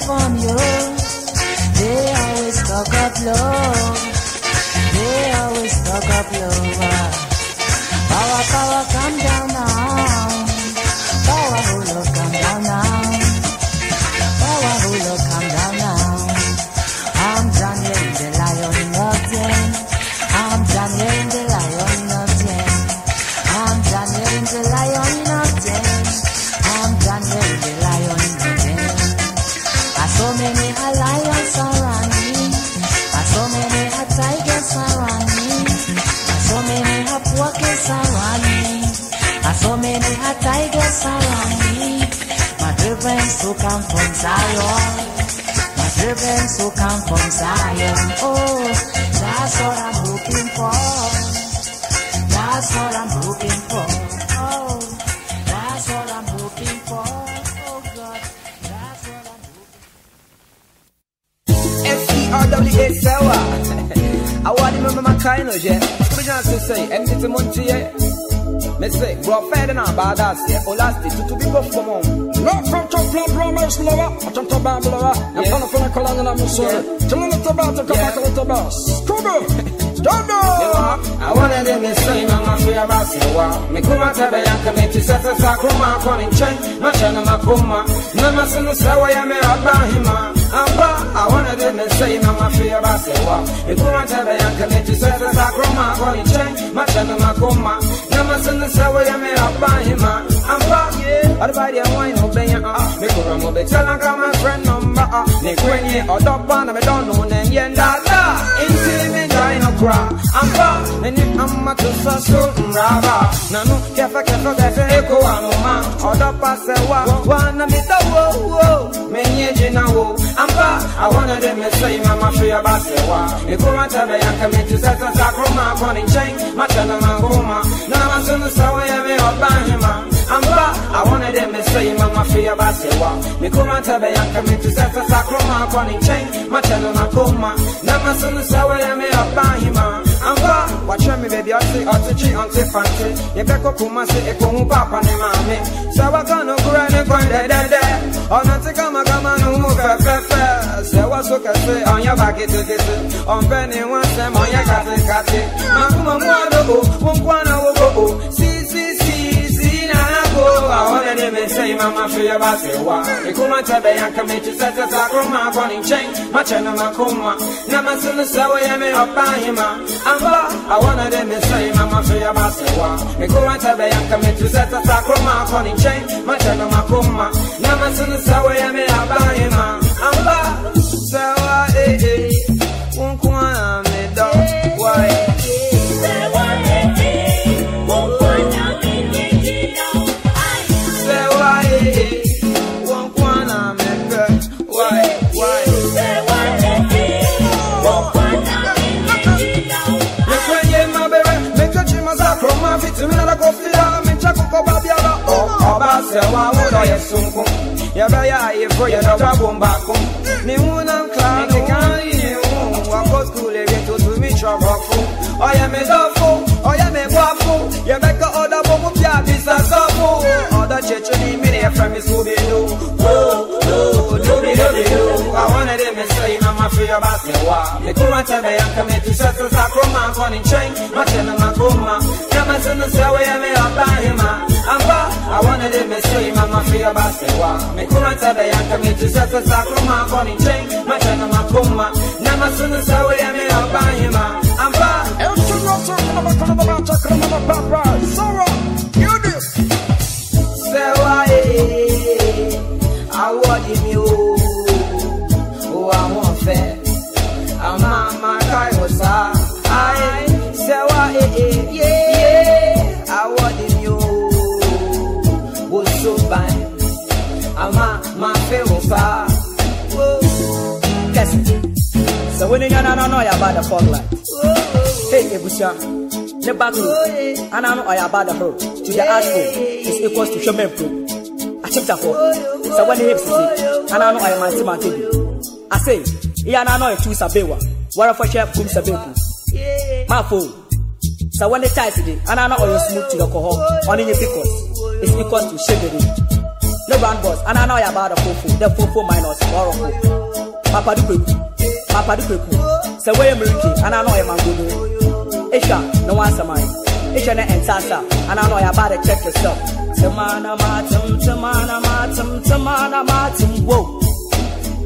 California. They always talk of love. They always talk of love. Power, power, come sorry. Tell little about the come back a little boss. Kubu! Stand I wanna them to say, Mama, fear about Sewa. Me kuma tabe yanka me to set us a chroma calling chain. Machana Makuma. Nama sunu sawa ya me abahima. Amba, I wanna them to say, Mama, fear about Sewa. Me kuma tabe yanka me to set us a chroma calling chain. Machana Makuma. Nama sunu sawa ya me abahima. Amba, yeah. Everybody a wine obey ah. Me kuma mo be tell my friend number ah. Me kwenye odopa na me don't know nem yenda da. Inti me die no cry. Amba, nene amma to sa so mraba. Nanu kefa kefa kefa eko anuma. Odopa se wa wa na me da wo wo. Me nye jina wo. Amba, I wanna them me say mama free about se wa. Me kuma tabe yanka me to set us a chroma calling chain. Machana mangoma. Na masunu sawa ya me obahima. Amba, I wanna them me say mama free about se wa. Me kuma tabe yanka me to set us a chroma calling chain. Machana makoma. Na masunu sawa ya me obahima. Amba, watch me baby, I say, I say, I say, fancy. You back up, kuma say, eko mu papa ne mame. Sawa kano kura ne kwan de de de. Ona te kama kama no mu fe fe fe. Sawa so ka se, on ya back it to this. On penny one sem, on ya kate kate. Makuma mu adobo, wunkwana wo go o. Si si si say, mama feel your body wa. Ikuma tabe yanka me to set us a chroma calling chain. Machana makuma. Namasunu sawa ya me opahima. Amba, I wanna them say, mama feel your body wa. Ikuma tabe yanka me to set us a chroma calling chain. Machana makuma. Namasunu sawa ya me opahima. Amba, sawa eh eh. ofila mecha kukoba biara oba sewa wuno yesunku yabaya ifo yedo tabumbaku ni wuna nklanu kani ni wu wako skule yetu tumichoboku oya medofu oya mebwafu yabeka oda bomu pya bisasofu oda chechu ni mini efremi subidu náà máa fi ọba sẹ̀ wá. Mi kúrò tẹ̀bẹ̀ yàn kàmi tu sẹ́sẹ̀ sàkó máa kọ́ ní kyẹ́n, má kyẹ́ ní máa kó ma. Yàmà sínú sẹ́wọ́ yẹ mi ọba yìí ma. Àmbá, àwọn ẹ̀dẹ̀ mi sọ yìí máa fi ọba sẹ̀ wá. Mi kúrò tẹ̀bẹ̀ yàn kàmi tu sẹ́sẹ̀ sàkó máa kọ́ ní kyẹ́n, má kyẹ́ ní máa kó ma. Yàmà sínú sẹ́wọ́ yẹ mi ọba yìí ma. Àmbá, Elton Russell, come on, come on, come on, come on, come on, Sarah, you this. sẹ́wọ́ pa wo Yes. So when you know no you about the fog light. Hey Ebusia. The back road. And I know I about the road. To the asshole is equals to Shomen Pro. I that for. So when the hips is and I know I am anti mantebi. I say, yeah, I know I choose a bewa. What for chef kum sabeku. My phone. So when the ties it, and I know I smooth to the cohort on in because it's equals to sheberi. Reverend Boss, and I know you're about a fofo, the fofo minus Morocco. Papa Dupreku, Papa Dupreku, Sir William Ricky, and I know you're Mangudo. Isha, no answer mine. Isha and Sasa, and I know you're about to check yourself. Tamana matum, tamana matum, tamana matum, whoa.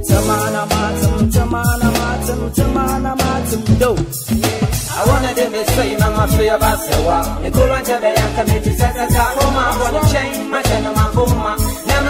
Tamana matum, tamana matum, tamana matum, do. I awona de me sei na mafia basewa nikulu njebe yanka meti I wanna change my chain my mafuma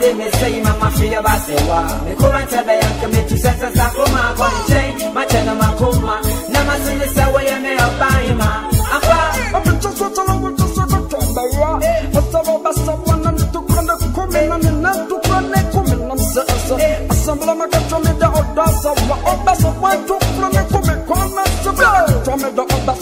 made me say mama fear basewa mekoma tada yanke mechi sasa sakoma kwa nchei machana makoma. Na masini sawa yameobaima apa. Asambla makatwa me da odasa wa obasa wa tukra me kume kona sabla Twa me da obasa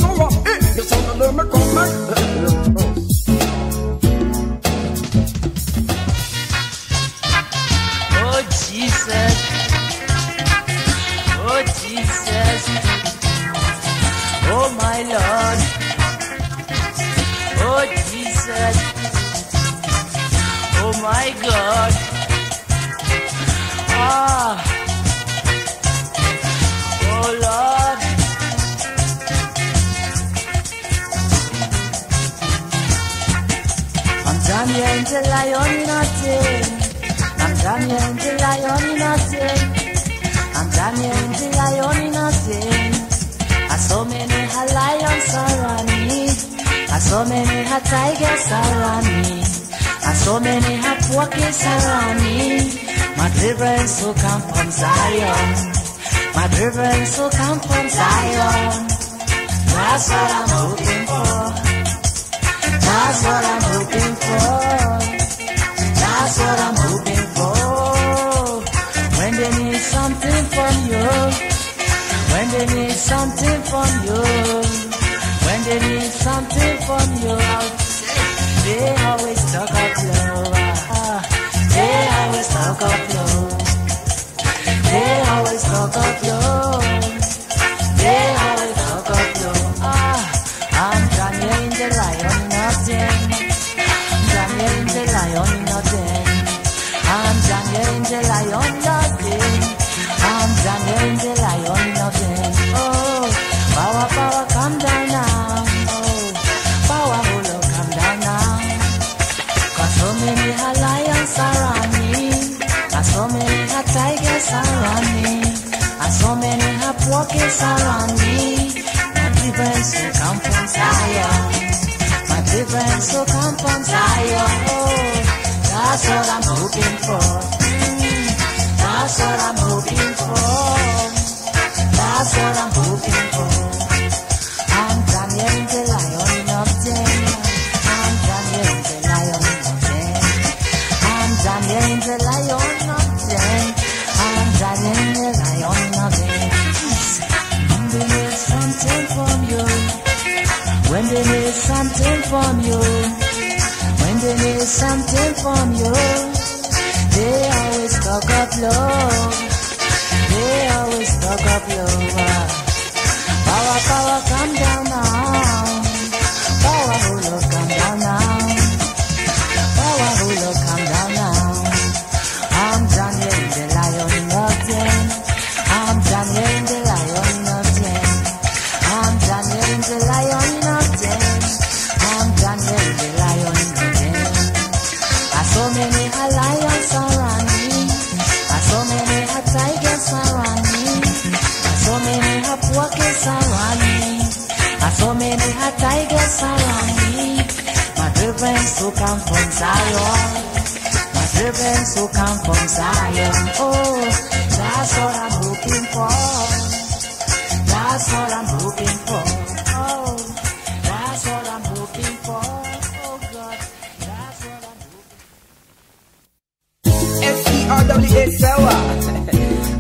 WA Sawa.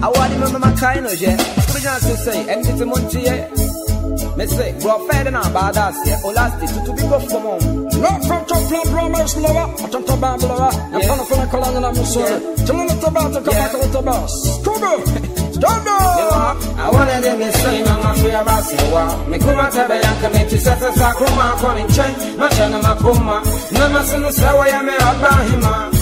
Awadi mama makaino je. Kuja se say empty munchi ye. Me say bro fed na badass ye. Olasti tutu bingo fomo. No from top plan bro me slowa. Atom to ba blowa. Ya pana pana kolana na musore. Tuma na to ba to ka ba to ba. Kubo. Dondo. I wanna them is saying I'm a free bass in wa. Me kuma tabe yanka me chisasa sa kuma koni chen. Machana makuma. Namasunu sawa ya me abahima.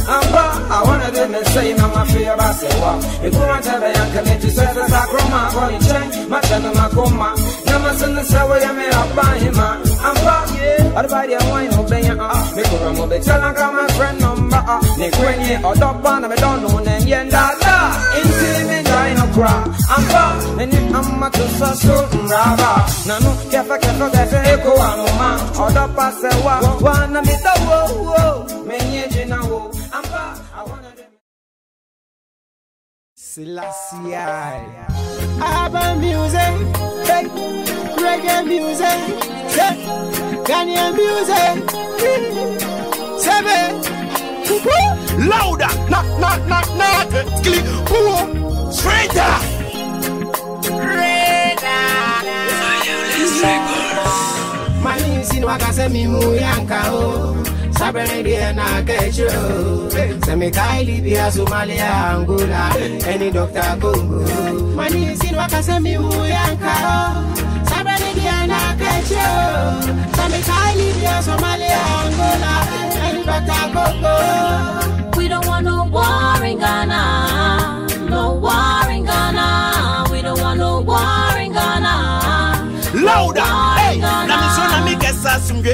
I wanna them is saying I'm a free about Sewa. Me kuma tebe yanka me to set us a chroma calling chain. Machana makuma. Nama sunu sawa ya me abahima. Amba, Everybody I wine obey ah. Me kura mo be tell like my friend number ah. Ne kwenye odopa na me don't know nem yenda da. Inti me die no cry. Amba, me ni amma to so so mraba. Na no kefa kefa kefa eko anuma. Odopa se wa wa na me da wo wo. Me nye jina wo. Amba, I wanna dem. Selassie. Urban music, hey, reggae music, hey, Ghanaian music, seven, woo, louder, knock, knock, knock, knock, skilly, woo, straighter. Mani sin waka se mi mu yanka oh. O Sabene die na kecho Se mi kai Libya, Somalia, Angola Any doctor Congo Mani sin waka se mi mu yanka o Sabene die na kecho Se mi kai Libya, Somalia, Angola Any doctor Congo We don't want no war in Ghana.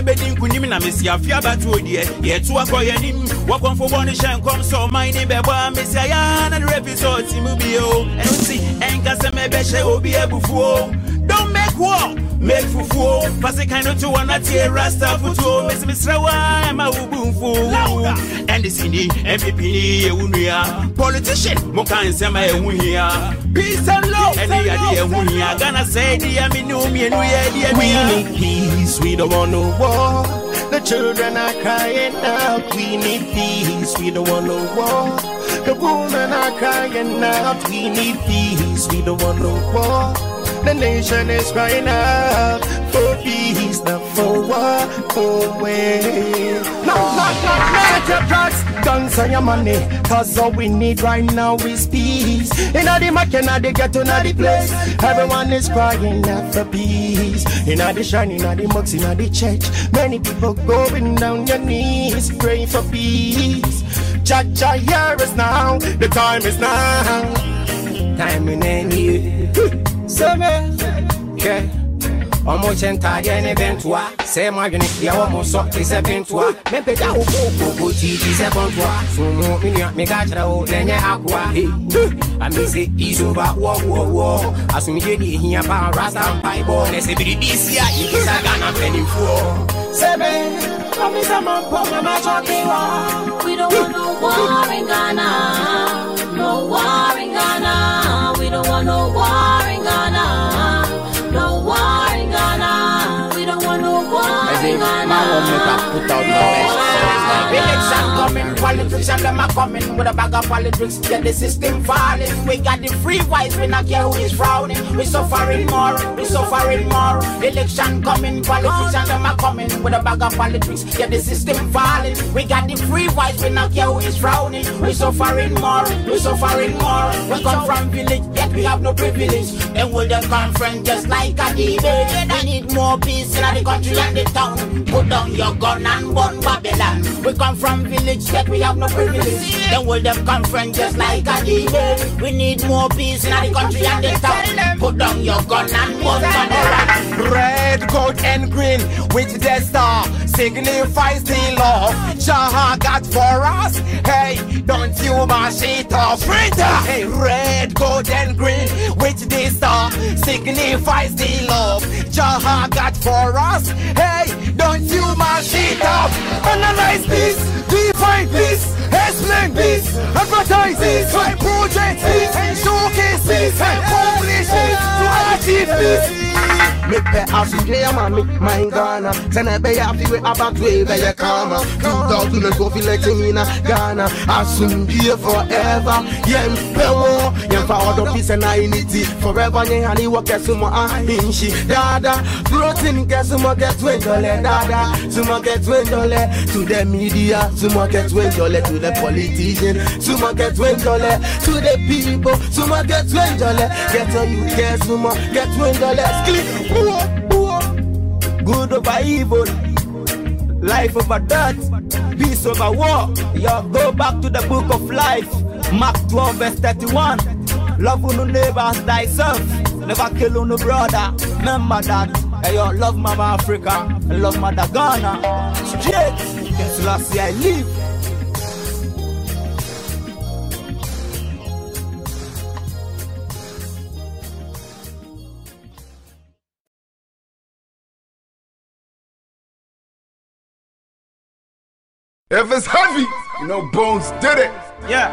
Bɛdi nkonim na mesi afe abatoɔ deɛ yɛto akɔ yɛnim wɔkɔmfo bɔ no hyɛ nkɔm sɛ ɔman ne bɛbɔ a mesi ayɛ na ne rɛpi sɛ ɔte mu bio. Ɛno nti ɛnka sɛ mɛbɛhyɛ obi abufuo Make fufuo. Pase kind of to one at here, rasta futuo. Miss Miss Rawa, I'm a ubunfu. And the city, MVP, Unia. Politician, Mokan Sama, Unia. Peace and love. And the idea, Unia. Gonna say, the Aminumi and we We are need peace, we don't want no war. The children are crying out, we need peace, we don't want no war. The women are crying out, we need peace, we don't want no war. The nation is crying out for peace, not for war, for way. No, no, no, no. Set your drugs, guns and your money, cause all we need right now is peace. In the market, in the ghetto, in the place, everyone is crying out for peace. In the shrine, in the mosque, in the church, many people going down their knees, praying for peace. Cha cha, here is now, the time is now. Time in any seven, okay. ọmọ kyẹ ntaadeɛ ne bɛntoa sɛ mo adwene deɛ wɔ mo nsɔ te sɛ bentoa mɛmpɛgya wo kookoko tii ti sɛ bɔntoa somo me nua meka kyerɛ wo na ɛnyɛ akoa ame sɛ isoba wɔwoɔwoɔ asomdwe de ɛhia pa rasta mpaebɔ na sɛ biribi si a yɛkisa ghana mpanimfoɔ sɛ bɛ ɔmesɛ mɔmpɔ mamakyɔke wɔ We don't want no war in Ghana. No war in Ghana. We don't want no war and them are coming with a bag of politics. Get the system falling. We got the free wise, we not care who is frowning. We suffering more, we suffering more. Election coming, politics and them are coming with a bag of politics. Get the system falling. We got the free wise, we not care who is frowning. We suffering more, we suffering more. We come from village, yet we have no privilege. And will them from just like a debate? We need more peace in the country and the town. Put down your gun and burn Babylon. We come from village, yet we have no privilege. Then will them from just like a debate? We need more peace in the country and the town. Put down your gun and burn Babylon. Red, gold, and green with the star signifies the love Jah got for us. Hey, don't you mash it off. Hey, red, gold, and green with the star signifies the love Jah got for us. Hey, don't you mash it up. Analyze this, define this, explain this, advertise try project this, and showcase and publish to achieve asomdwe ama me man ghana. Sɛ na ɛbɛyɛ afiwe abatoe bɛyɛ kama 2012 election nyina ghana. Asomdwie forever. Yɛmpɛ wɔ yɛmfa ɔdɔ pi sɛ na unity forever nyɛ hane wɔ kɛse mɔ ahenhyi dada. Protein kɛse mɔ kɛtwendɔlɛ dada. Sumɔ kɛtwendɔlɛ to the media. Sumɔ kɛtwendɔlɛ to the politician. Sumɔ kɛtwendɔlɛ to the people. Sumɔ kɛtwendɔlɛ kɛtɔ you care sumɔ kɛtwendɔlɛ skili uwo uwo Good over evil, life over death, peace over war. Yo, go back to the book of life, Mark 12, verse 31. Love no neighbor as thyself, never kill on no brother. Remember that. Hey, yo, love Mama Africa, love Mother Ghana. Straight, year I live. If it's heavy, you know Bones did it. Yeah.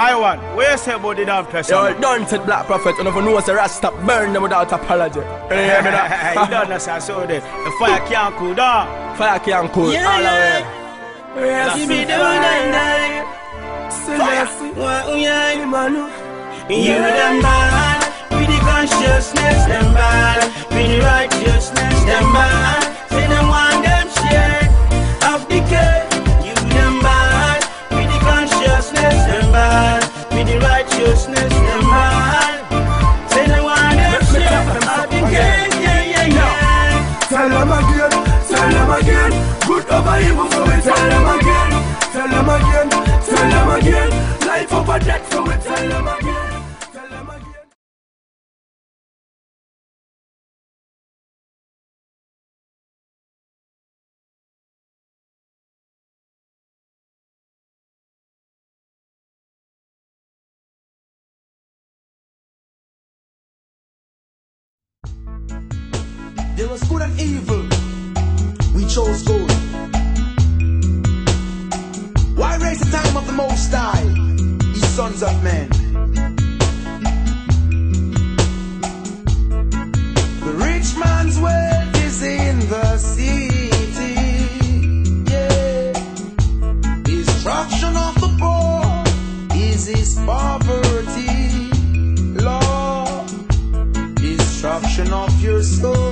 I want. Where you say about the damn question? Yo, don't say black prophet, and if you know what's a rasta, burn them without apology. You hear me now? you don't know, sir. So the, the fire can't cool down. Fire can't cool. Yeah, all yeah. the way. Give me the one and die. Oh, you them bad, with the consciousness, them bad, with the righteousness, them bad. Say them want them share the righteousness, them bad. Say them want them share of the cake. Yeah, yeah, yeah. Tell them again, tell them again. Good over evil, so we tell them again. Tell them again, tell them again. Life over death, so we tell them again. Why raise the time of the Most High, ye sons of men? The rich man's wealth is in the city. Yeah. Destruction of the poor is his poverty. Lord, destruction of your soul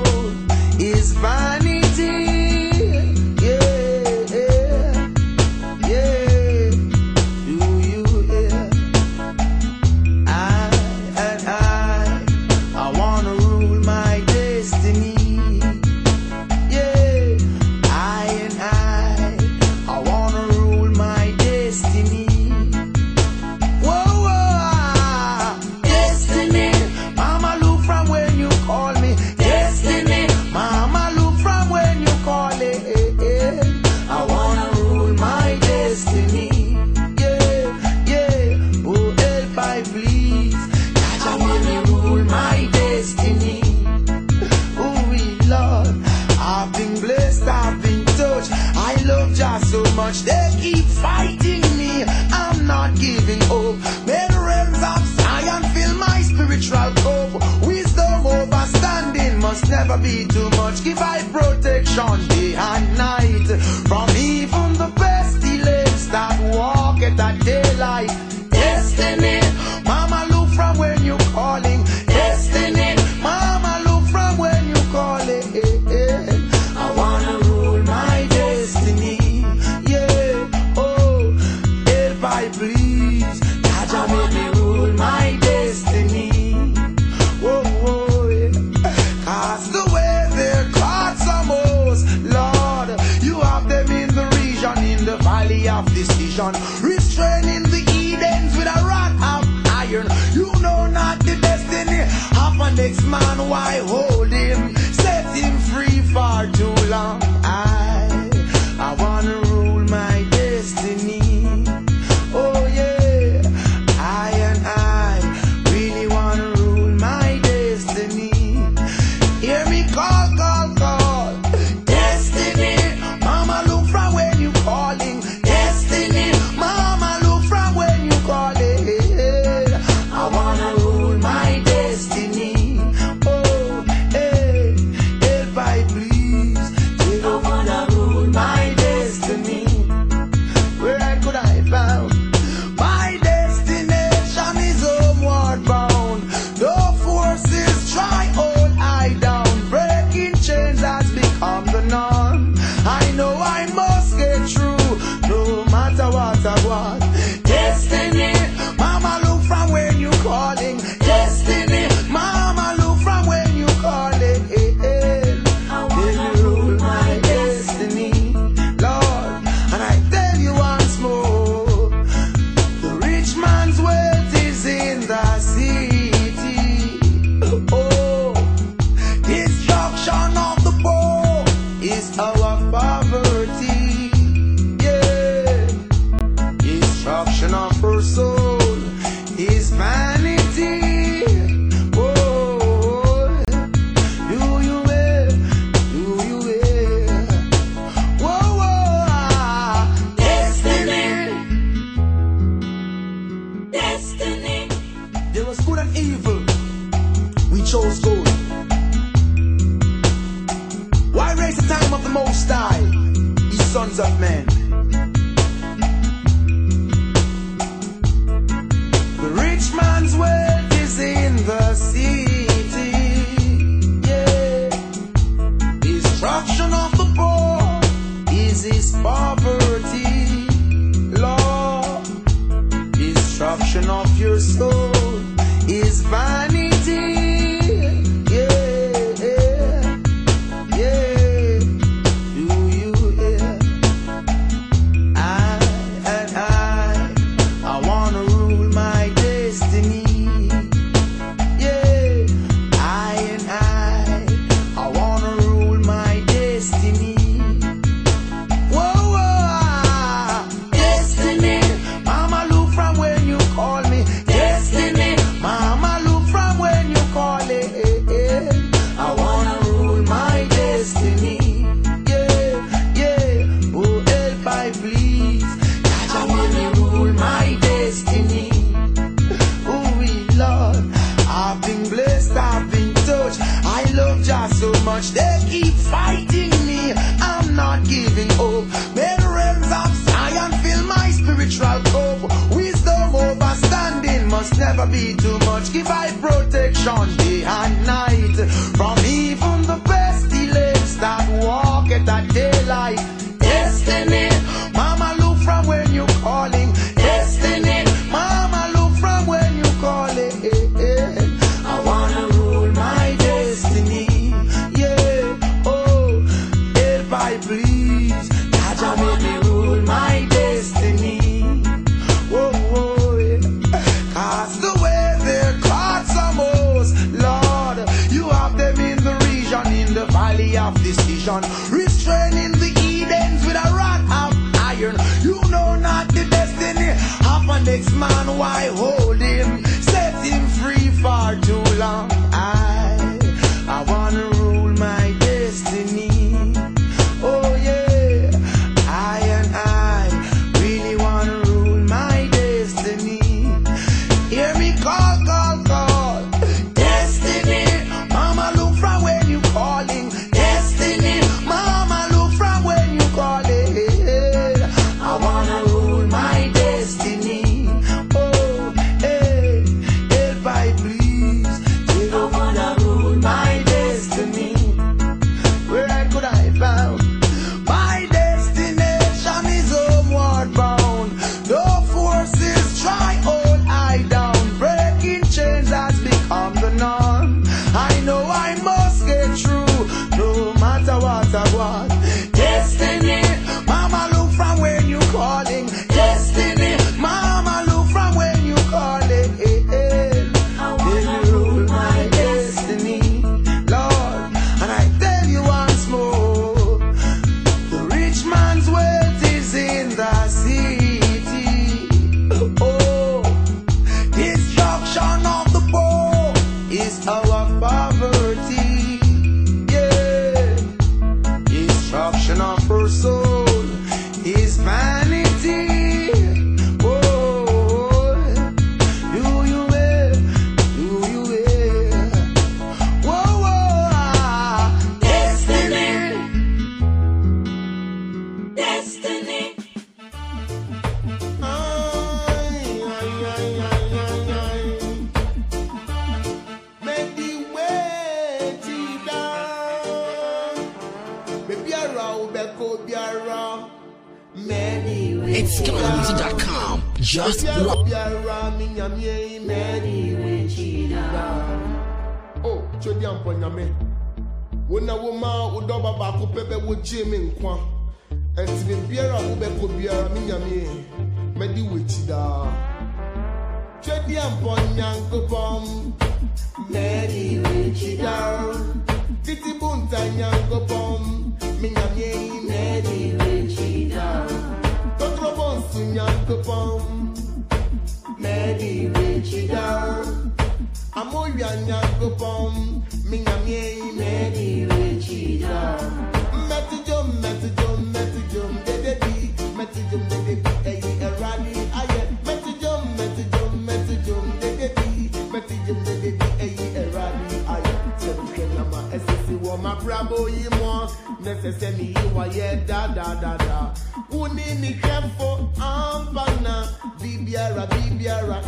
ɛsisi wɔ mabrabo yi mɔ nɛsɛsɛ mi yi wa yɛ dadadada wuni mi hwɛfo ampana bibiara bibiara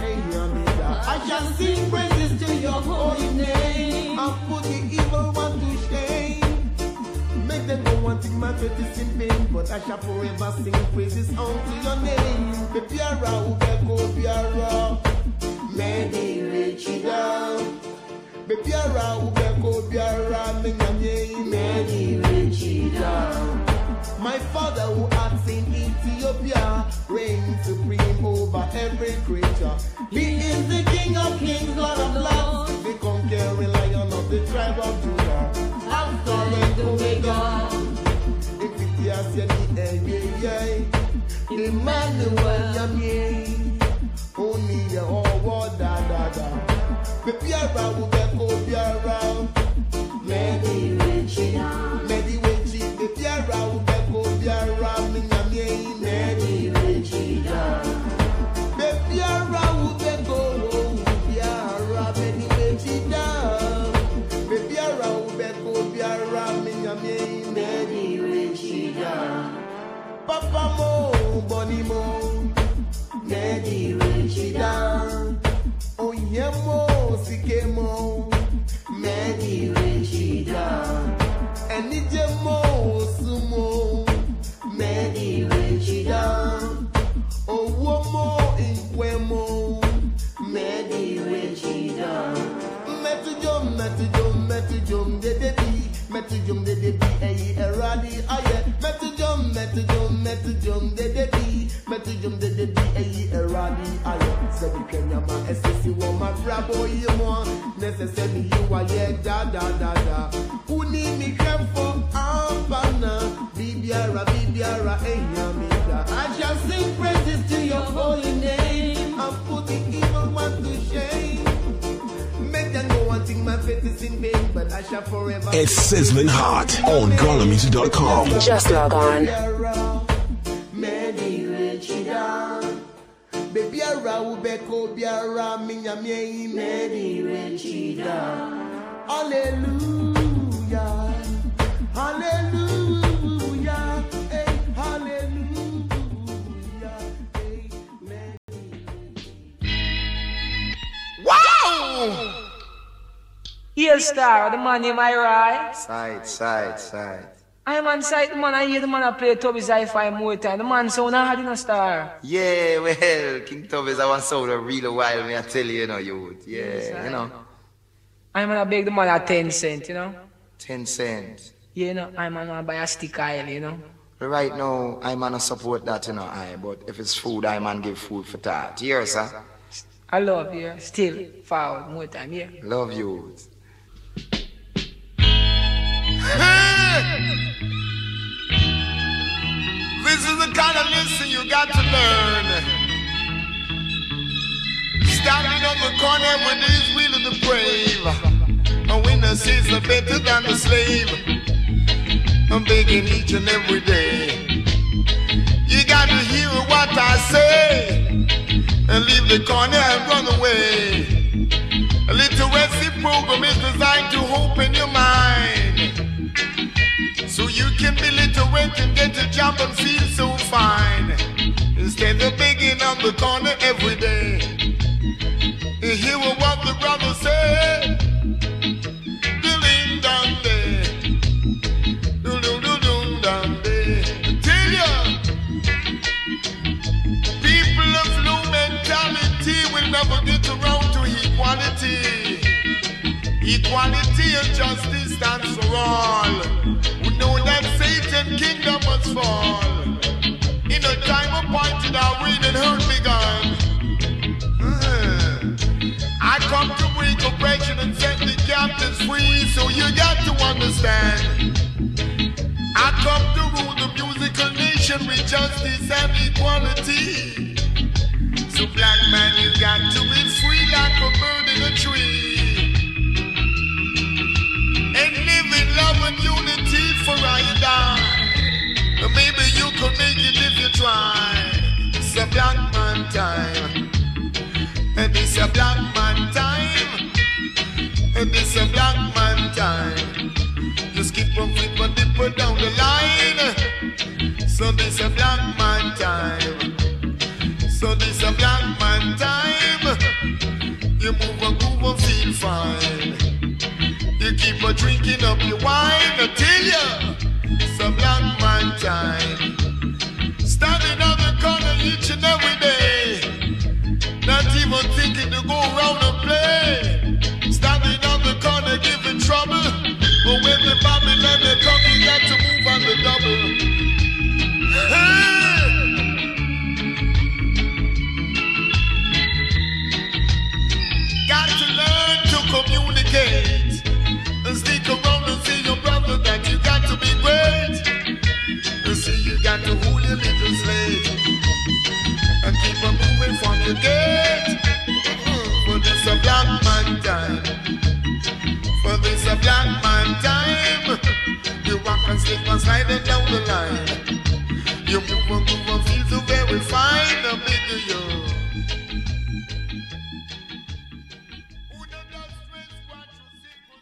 da. I shall sing praises to your holy name. And put the evil one to shame. Make them go wanting my faith in vain, but I shall forever sing praises unto your name. The Biara, Ubeko Biara, Many Richida. The My father who acts in Ethiopia reigns supreme over every creature. He is the King of kings, Lord of lords, the conquering lion of the tribe of Judah. Alpha and Omega. Emmanuel. Only the whole world da da da. Papa mo, Bonnie mo. Medi Wichi da. Metujom metujom metujom dedebi Metujom dedebi eyi eradi aye. Metujom metujom metujom dedebi Metujom dedebi eyi eradi aye. Sebi kenyama esisi wo ma brabo yi mo Nesese mi yi wa ye da da da da. Uni mi kefo It's sizzling hot on GhanaMusic.com. Just log on. Medi Richida Here star, the man in my right. Side, side, side. I'm on site, the man I hear the man I play Tubby's hi-fi more time. The man sound hard in a star. Yeah, well, King Tub is our sound a real while, me I tell you, you know, youth. Yeah, Yes, you know. I'm gonna beg the man at 10 cent, you know. 10 cents. Yeah, You know, I'm gonna buy a stick oil, you know. Right now, I'm gonna support that, you know, I, but if it's food, I'm gonna give food for that. Here, sir. I love you. Still forward more time, yeah. Love you. This is the kind of lesson you got to learn. Standing on the corner when there's really the brave. A winner sees the better than the slave. I'm begging each and every day. You got to hear what I say and leave the corner and run away. A literacy program is designed to open your mind. So you can be literate and get a job and feel so fine. Instead of begging on the corner every day. You hear what the brother will never get around to equality. Equality and justice stands for all. Fall. In a time appointed, our and hurt begun. Uh, I come to break oppression and set the captives free. so you got to understand. I come to rule the musical nation with justice and equality. So black man, you got to be free like a bird in a tree. And live in love and unity for I and Maybe you could make it if you try. It's a black man time. And it's a black man time. And it's a black man time. Just keep on flip and dip down the line. So this a black man time. So this a black man time. You move and groove and feel fine. You keep on drinking up your wine until you. Time. Standing on the corner each and and slip and slide it down the line. You move and move and feel so very fine. You.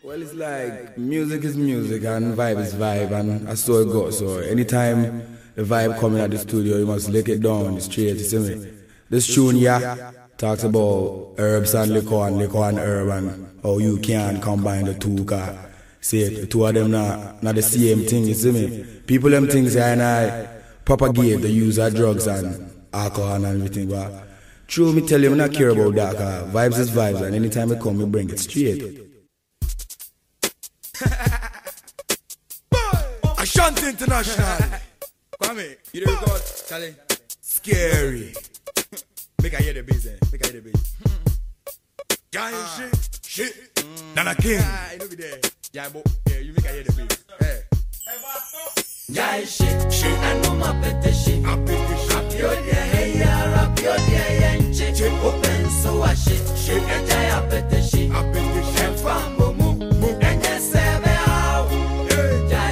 Well, it's like music is music and vibe is vibe, and I saw it go. So anytime the vibe coming at the studio, you must lick it down straight. You see me? This tune, yeah, talks about herbs and liquor and liquor and herb and how you can combine the two. Cause see the two of them not not the same thing. You see me? People them things say and I propagate the use of drugs and alcohol and everything, but. True, me tell you, I not care about that. Cause vibes is vibes, and anytime it come, we bring it straight. Ashanti International. Kwame, you know record, Charlie. Scary. Make I hear the bass, eh? Make I hear the bass. Giant shit, shit. Nana King. Ah, know be there. Yeah, but yeah, you make I hear the bass. Hey. Jai shit, shit, I know my pete shit. I pete shit. Rapiodia, hey ya, rapiodia, yenche. Shit, open so shit, shit, a jai a pete shit. I pete shit. And fambo mu, mu, enye sebe au.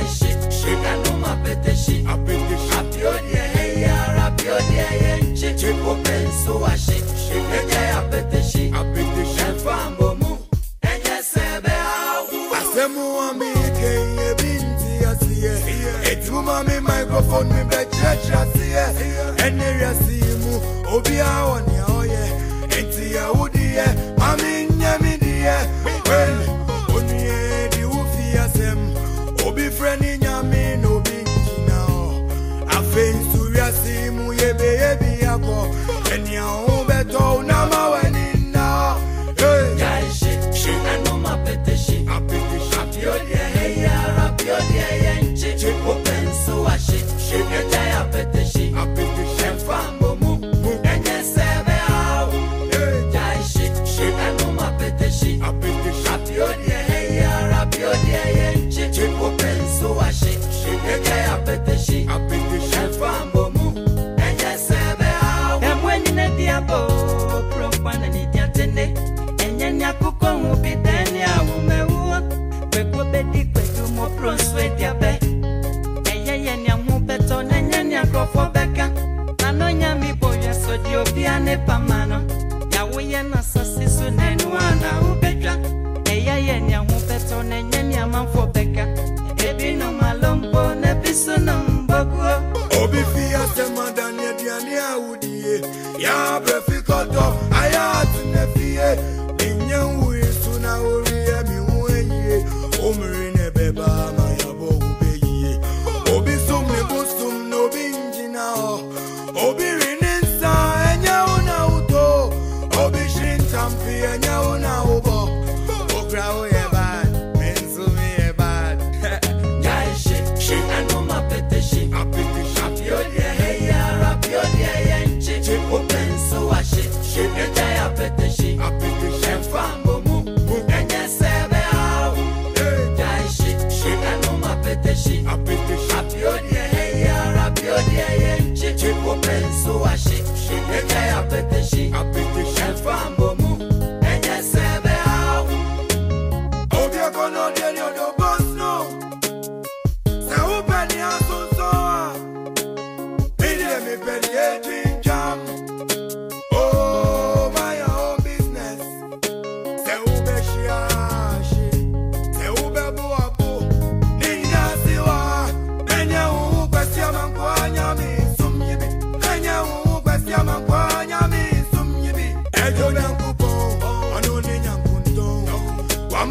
Shit, shit, I know my pete shit. I pete shit. Rapiodia, hey ya, rapiodia, yenche. Shit, open so shit, mi microphone mi be church asiye. Ene yasimu obi awo ni oye. Enti ya udiye mami nyami diye. Well, onye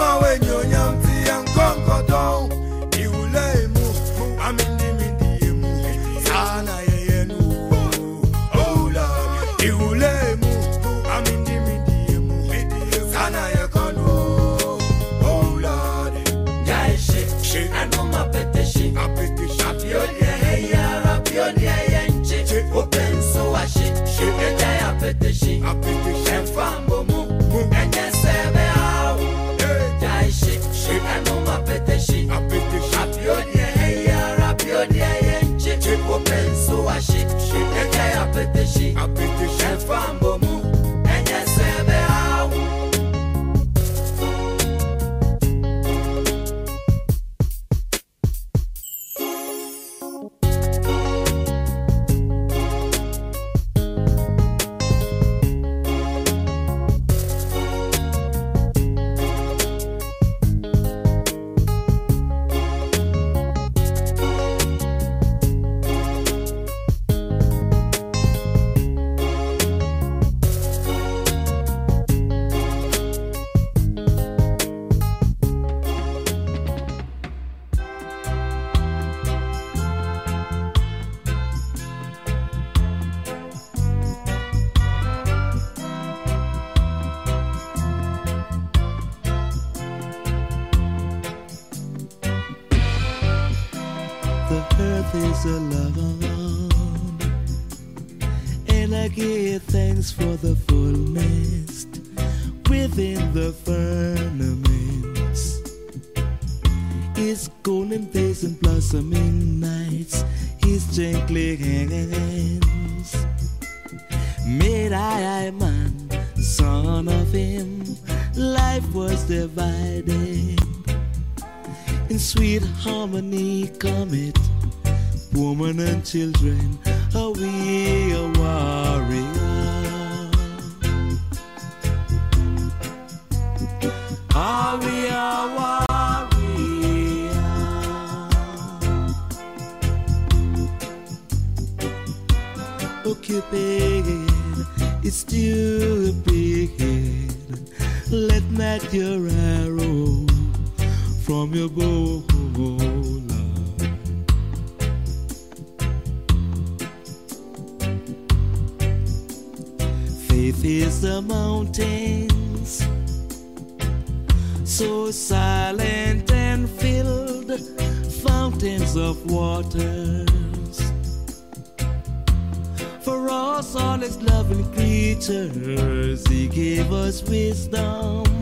Wama wenyo nyamti yankonkodo Iule mu Amindi mindi mu. Sana Oh Lord. Iule mu Amindi mindi mu. Sana yekono Oh Lord. Jaishe, anoma peteshi, apeteshi, apiodie heyara, apiodie yenchi, openso ashe, eke apeteshi, efambomu, enye for the fullness within the firmaments. Its golden days and blossoming nights, his gently hands. Made I, I man, son of him, life was divided in sweet harmony come it woman and children are we are we a warrior oh cupid it's stupid let not your arrow from your bow. Faith is a mountains, so silent and filled, fountains of waters. For us, all his loving creatures, he gave us wisdom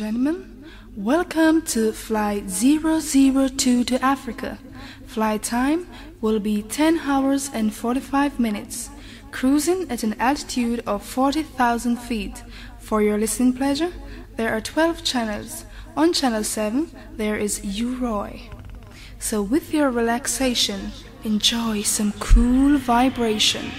gentlemen, welcome to Flight 002 to Africa. Flight time will be 10 hours and 45 minutes, cruising at an altitude of 40,000 feet. For your listening pleasure, there are 12 channels. On channel 7, there is U-Roy. So, with your relaxation, enjoy some cool vibration.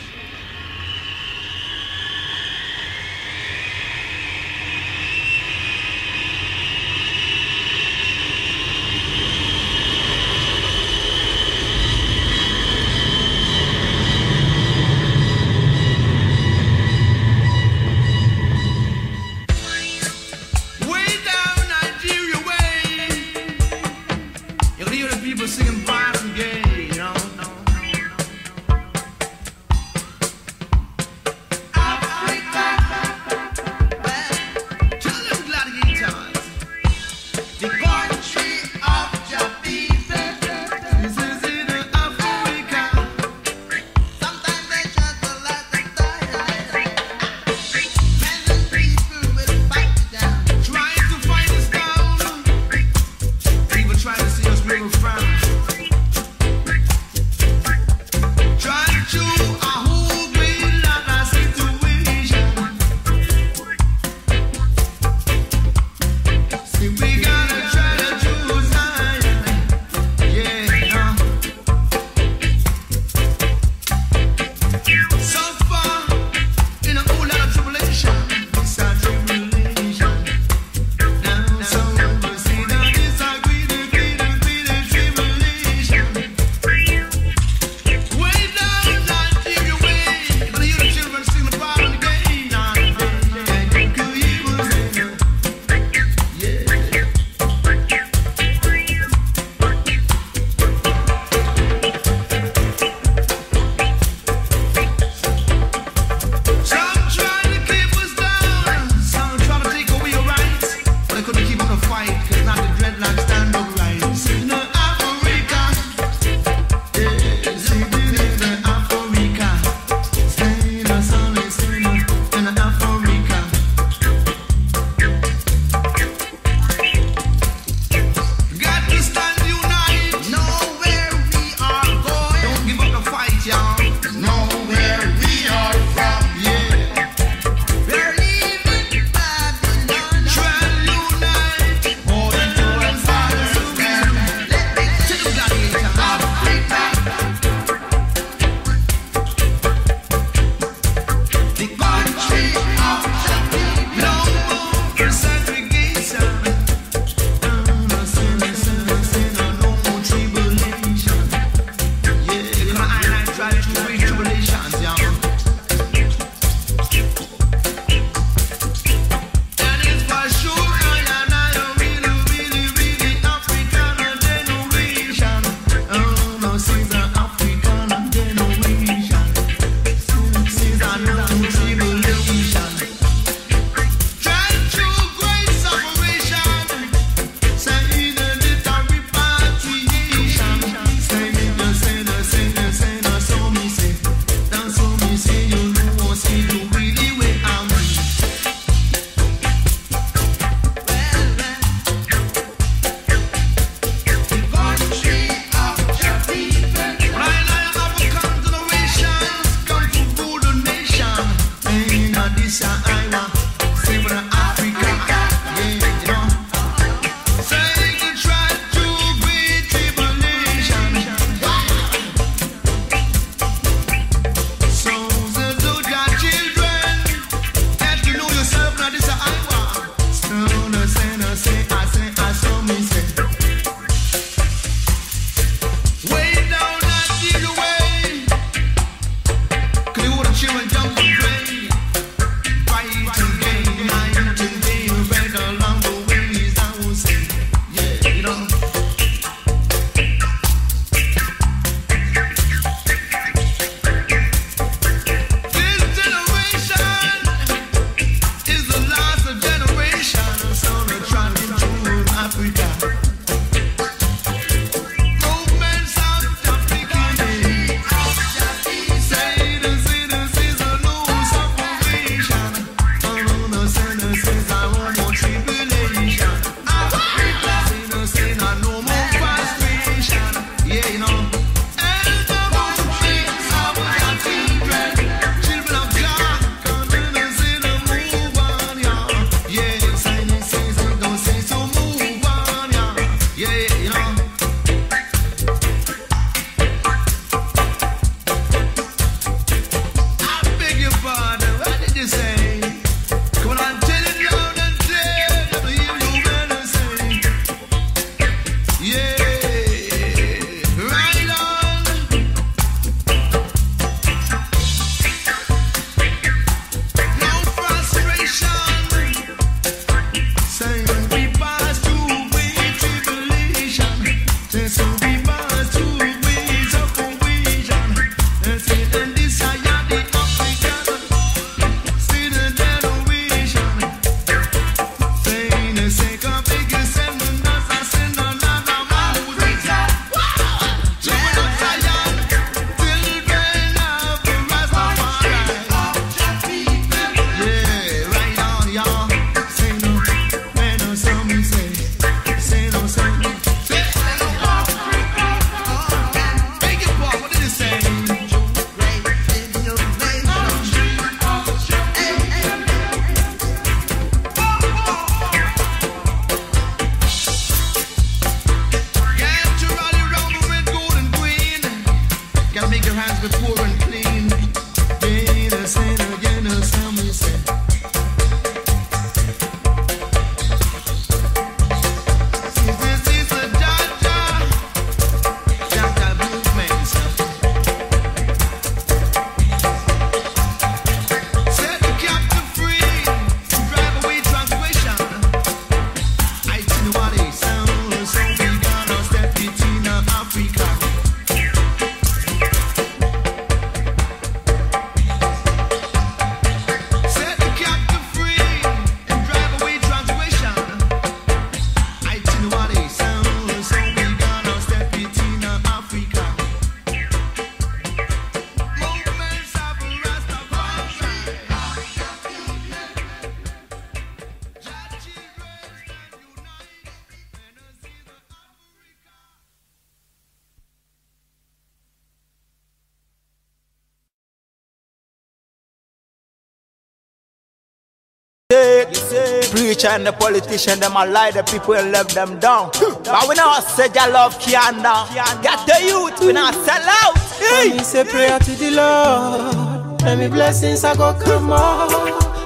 Preacher and the politician, them a lie the people and left them down. But we not say your love down. Get the youth, we not sell out. When me say prayer to the Lord, and me blessings I go come on.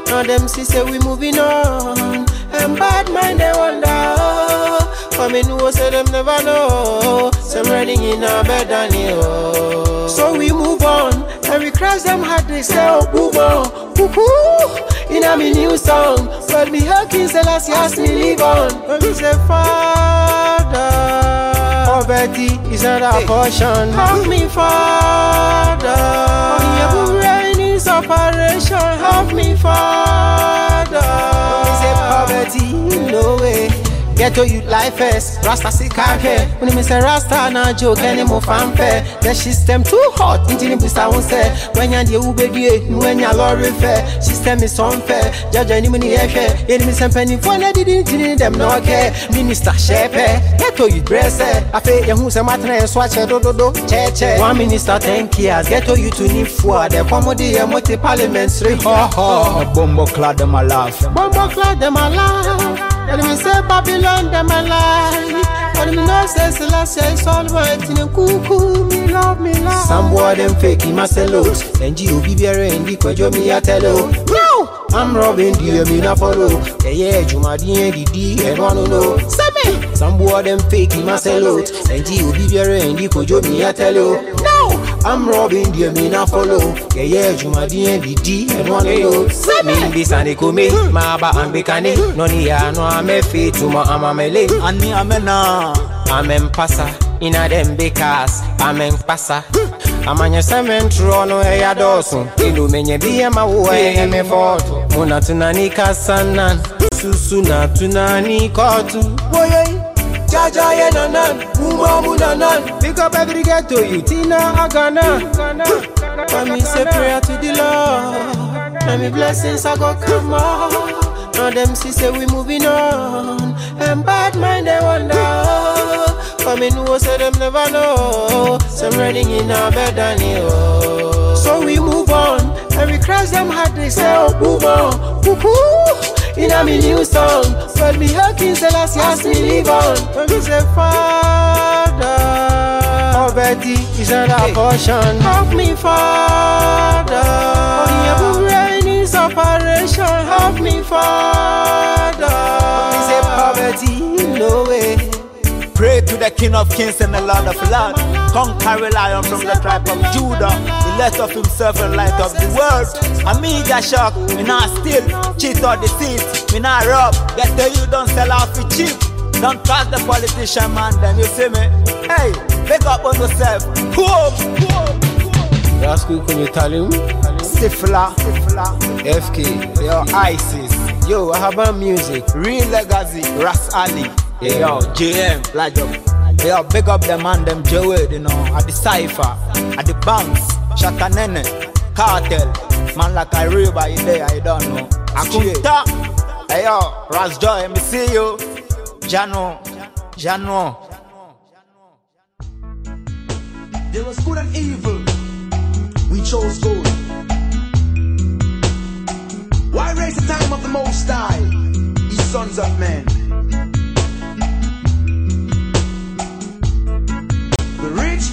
Now them see say we moving on, and bad mind they wonder. For me know say them never know. Some riding in a bed and you. So we move on, and we cross them hard. They say oh move on, woo In a me new song, but me hurting say last year ask me live on. When me say Father. Poverty is not a portion. Help me, Father. On your brain is operation. Help me, Father. When me say poverty, no way. Get to you life first, Rasta si kake. When me say Rasta na joke any mo fanfare. The system too hot, inti ni busa won say When ya die ube die, nu when ya lorry fair. System is unfair, Judge jaja ni muni ehwe Yeni mi sempeni for na didi inti ni dem no care. Minister shepe, get to you dress eh. Afe ye hu se eh, matna en swache eh, do do do che che. One minister ten years, get to you to ni fua De komodi ye moti parliament sri ho ho Bombo clad them a laugh. Bombo clad them a laugh And me say Babylon them a lie. And me know say Selassie is almighty And cuckoo me love me love. Some boy them fake him a sell out. You be in the kwejo me a tell you No! I'm robbing the me na follow. Yeah yeah Juma di and di di and one know. Some boy them fake him a sell out. You be in the kwejo me a tell you No I'm robbing the me na follow. Yeah yeah Juma di and di di and one know. Say me Bisani kumi Maba ambikani Noni ya no ame fituma amamele Ani amena Amempasa Ina dem bekas Amempasa amanye sementro no eya dosu ilumenye bia mawo eya me foto muna tunanika sana susu na tunani kotu boyoy jaja ye nanan muma munanan pick up every ghetto you tina agana. For me say prayer to the lord. And me blessings i go come on. Now them see say we moving on. And bad mind they wonder. For me know say them never know. Some running in our bed and you oh. so we move on. And we cross them hard they say oh move on. Woo in a me new song. But me hurting say last year ask me live on. When me say father? Poverty is not a portion. Help me father. On your brain is operation. Help me father. Me say poverty no way Pray to the King of Kings and the Lord of Lords. Conquer lion from the tribe of Judah. Let of himself and light of the world. And me that shock, me not steal, cheat or deceit. Me not rob, get the you don't sell out for cheap. Don't trust the politician man, then you see me. Hey, big up on yourself. Whoa, whoa. Rascal can you tell him? Sifla, FK yo, ISIS, Yo, I have a music Real Legacy, Ras Ali. Yo, JM, Lajo. Yo, big up them man, them Joey, you know, at the Cypher, at the Banks, Shakanene, Cartel. Man like I by you there, I don't know. Akunta, hey yo, Ras Joy, me see you. Jano, Jano. There was good and evil. We chose good. Why raise the time of the Most High? Ye sons of men.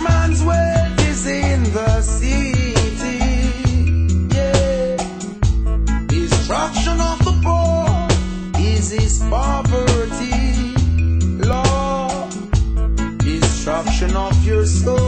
Man's is in the city. Yeah. Destruction of the poor is his poverty. Lord, destruction of your soul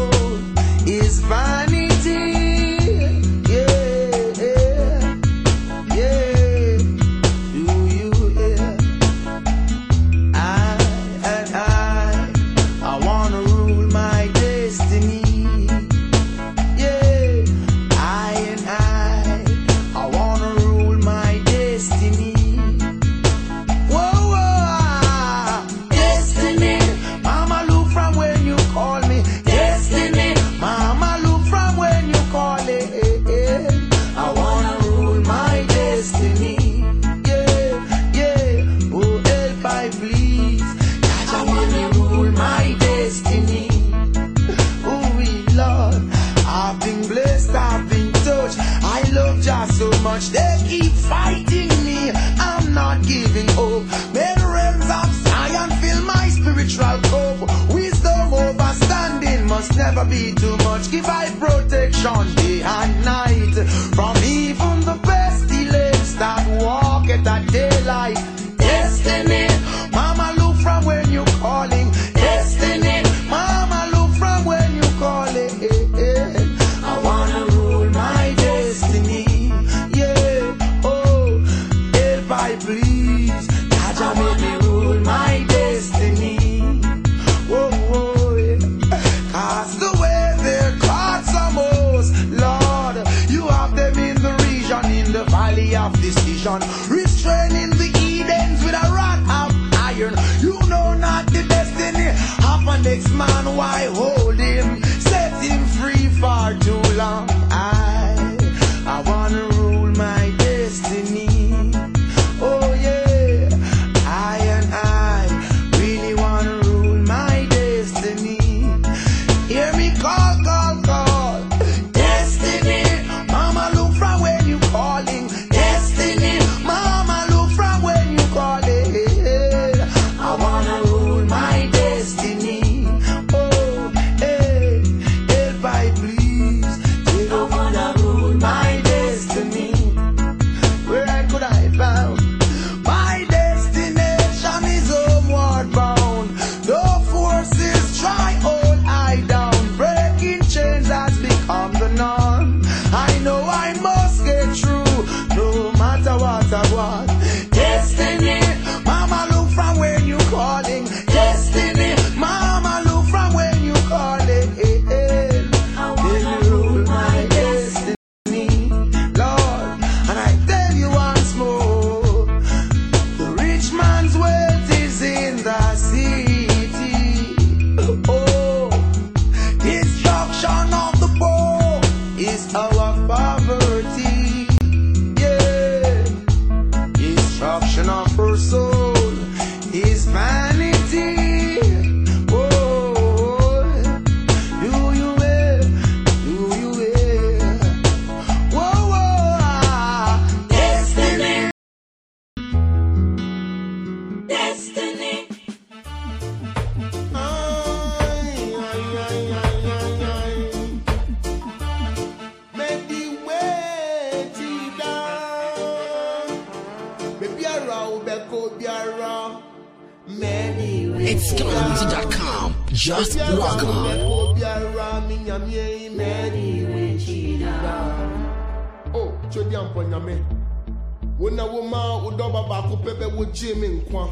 decision, restraining the Edens with a rod of iron. You know not the destiny of a next man, why hold Just log on. Oh, chodi ampo nyame. Wona wo ma wo dɔ ba baako pɛ bɛ wo gye me nkwa.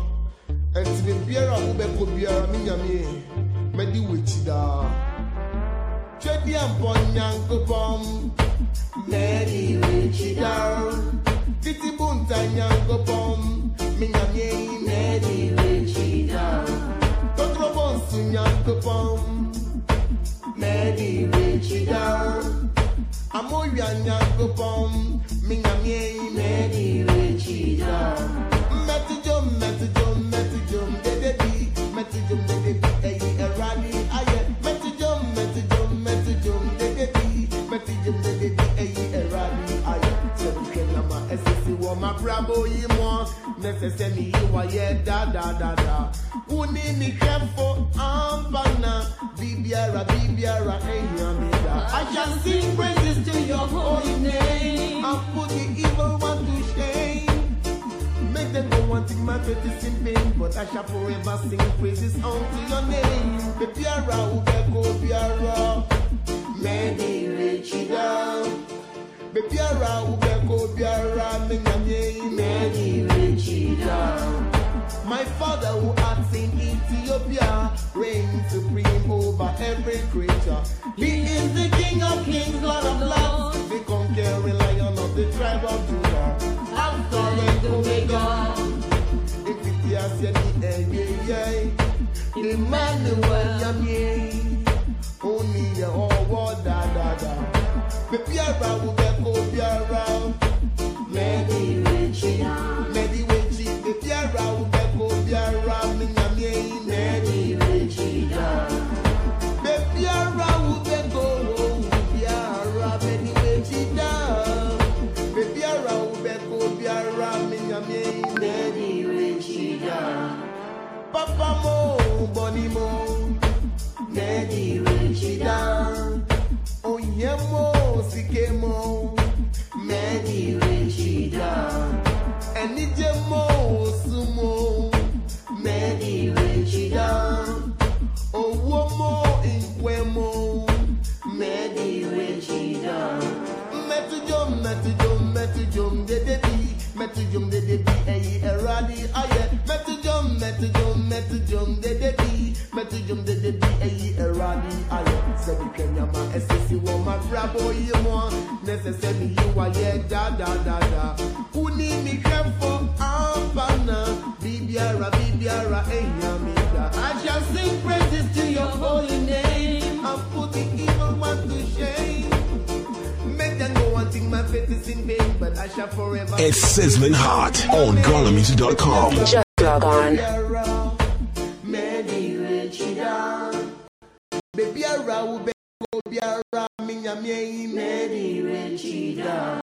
Ɛnti me biara a wobɛkɔ biara me nyame mɛdi wo akyi daa. Twɛdi ampo nyankopɔn mɛdi wo akyi daa. Titi bunta nyankopɔn me nyame mɛdi wo akyi daa. Totoro bɔnsu nyankopɔn mɛdi wo akyi daa. Amoya nyankopɔn me nyame mɛdi wo akyi daa. Mɛtijom mɛtijom mɛtijom dedebi mɛtijom dedebi ɛyi ɛwurade ayɛ. Mɛtijom mɛtijom mɛtijom dedebi mɛtijom dedebi ɛyi ɛwurade ayɛ. Sɛbihwɛ nama ɛsisi wɔ m'abrabɔ yi mɔ nɛsɛsɛ mi yi wa yɛ daadadaada. Wuni mi hwɛfo ampana bibiara bibiara ehia. I shall sing praises to your holy name. I'll put the evil one to shame. Make them go wanting my faith in vain, but I shall forever sing praises unto your name. The Biara Ubeko Biara, Many Richida. The Biara Ubeko Biara, Minyame, Many Richida. My father who acts in Ethiopia reigns supreme over every creature. He is the King of kings, Lord of lords, the conquering lion of the tribe of Judah. Alpha and Omega. Emmanuel Yami. Only the whole world da da da. The Biara will be go Biara. Medi Wichi biara wobɛkɔ biara menyame yi na ɛdi bɛkyi daa bebiara wobɛkɔ owu biara mɛdi bɛkyi daa bebiara wobɛkɔ biara menyame yi na ɛdi bɛkyi daa papa mo bɔni mo na ɛdi bɛkyi daa onyɛ mo sike mo mɛdi bɛkyi daa. jump, de de be, me to jump, de de be, hey, eradi, aye, me to jump, de de be, me de de be, hey, eradi, aye, se mi kenya ma, esisi wo ma, bravo ye mo, nese se you are ye, da da da da, uni mi kremfo, ampana, bibiara, bibiara, enyamida, I just sing praises to your holy name. Think my faith is in vain, but I shall forever. It's sizzling hot on GhanaMusic.com. Just log on. Baby, I will be Obiara, minya miei, Medi Richida.